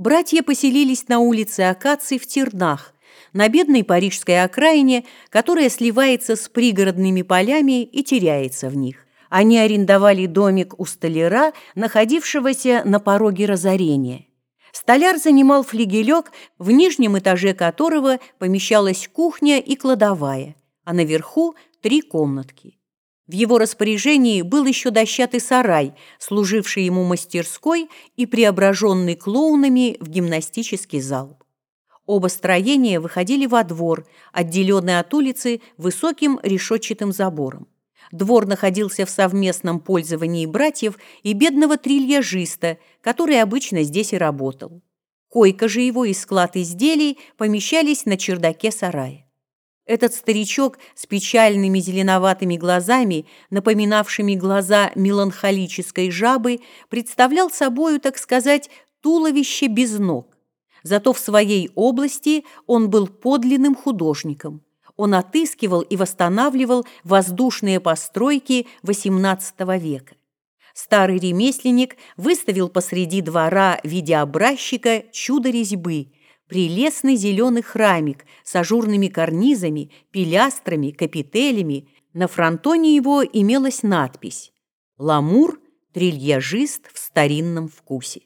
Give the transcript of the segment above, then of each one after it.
Братья поселились на улице Акаций в Тернах, на бедной парижской окраине, которая сливается с пригородными полями и теряется в них. Они арендовали домик у столяра, находившегося на пороге разорения. Столяр занимал флигелек, в нижнем этаже которого помещалась кухня и кладовая, а наверху три комнатки. В его распоряжении был еще дощатый сарай, служивший ему мастерской и преображенный клоунами в гимнастический зал. Оба строения выходили во двор, отделенный от улицы высоким решетчатым забором. Двор находился в совместном пользовании братьев и бедного трильяжиста, который обычно здесь и работал. Койка же его и склад изделий помещались на чердаке сарая. Этот старичок с печальными зеленоватыми глазами, напоминавшими глаза меланхолической жабы, представлял собою, так сказать, туловище без ног. Зато в своей области он был подлинным художником. Он отыскивал и восстанавливал воздушные постройки XVIII века. Старый ремесленник выставил посреди двора в виде образчика чудо резьбы – прелестный зеленый храмик с ажурными карнизами, пилястрами, капителями. На фронтоне его имелась надпись «Ламур, трильяжист в старинном вкусе».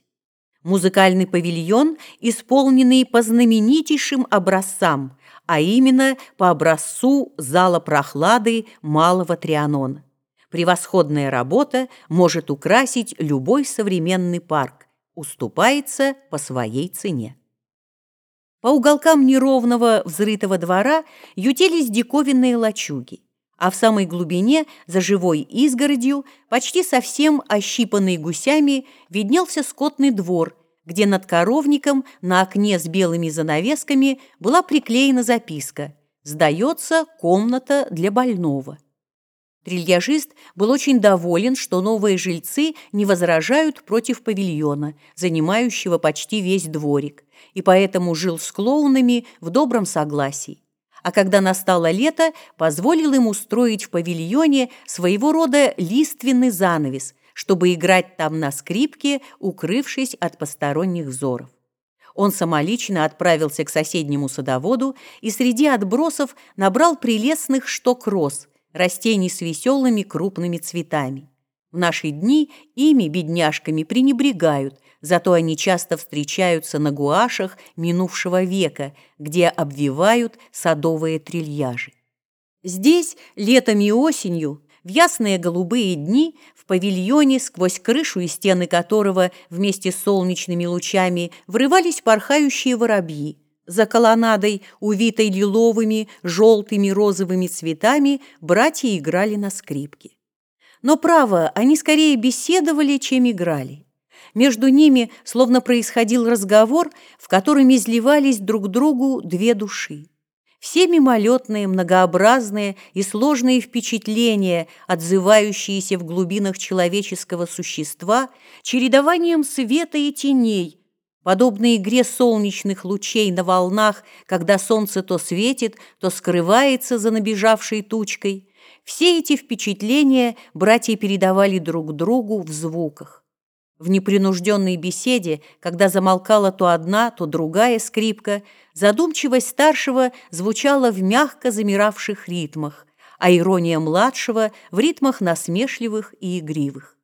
Музыкальный павильон, исполненный по знаменитейшим образцам, а именно по образцу зала прохлады Малого Трианона. Превосходная работа может украсить любой современный парк, уступается по своей цене. По уголкам неровного взрытого двора ютились диковинные лачуги, а в самой глубине, за живой изгородью, почти совсем ощипанный гусями, виднелся скотный двор, где над коровником на окне с белыми занавесками была приклеена записка «Сдается комната для больного». Трильяжист был очень доволен, что новые жильцы не возражают против павильона, занимающего почти весь дворик, и поэтому жил с клоунами в добром согласии. А когда настало лето, позволил им устроить в павильоне своего рода лиственный занавес, чтобы играть там на скрипке, укрывшись от посторонних взоров. Он самолично отправился к соседнему садоводу и среди отбросов набрал прелестных шток-роз – растений с веселыми крупными цветами. В наши дни ими, бедняжками, пренебрегают, зато они часто встречаются на гуашах минувшего века, где обвивают садовые трильяжи. Здесь, летом и осенью, в ясные голубые дни, в павильоне, сквозь крышу и стены которого вместе с солнечными лучами врывались порхающие воробьи, за колоннадой, увитой лиловыми, желтыми, розовыми цветами, братья играли на скрипке. Но, право, они скорее беседовали, чем играли. Между ними словно происходил разговор, в котором изливались друг другу две души. Все мимолетные, многообразные и сложные впечатления, отзывающиеся в глубинах человеческого существа, чередованием света и теней – Подобно игре солнечных лучей на волнах, когда солнце то светит, то скрывается за набежавшей тучкой, все эти впечатления братья передавали друг другу в звуках. В непринужденной беседе, когда замолкала то одна, то другая скрипка, задумчивость старшего звучала в мягко замиравших ритмах, а ирония младшего в ритмах насмешливых и игривых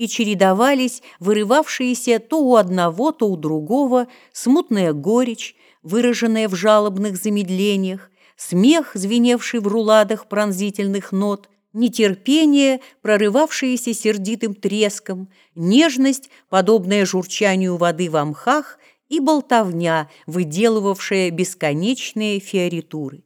и чередовались вырывавшиеся то у одного, то у другого, смутная горечь, выраженная в жалобных замедлениях, смех, звеневший в руладах пронзительных нот, нетерпение, прорывавшееся сердитым треском, нежность, подобная журчанию воды в мхах, и болтовня, выделывавшая бесконечные фиоритуры.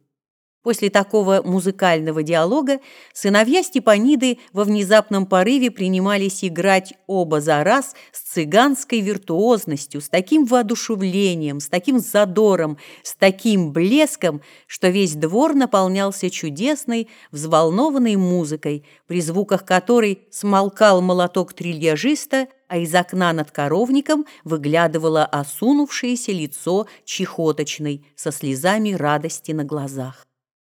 После такого музыкального диалога сыновья Степаниды во внезапном порыве принимались играть оба за раз с цыганской виртуозностью, с таким воодушевлением, с таким задором, с таким блеском, что весь двор наполнялся чудесной, взволнованной музыкой, при звуках которой смолкал молоток трильяжиста, а из окна над коровником выглядывало осунувшееся лицо чехоточной со слезами радости на глазах.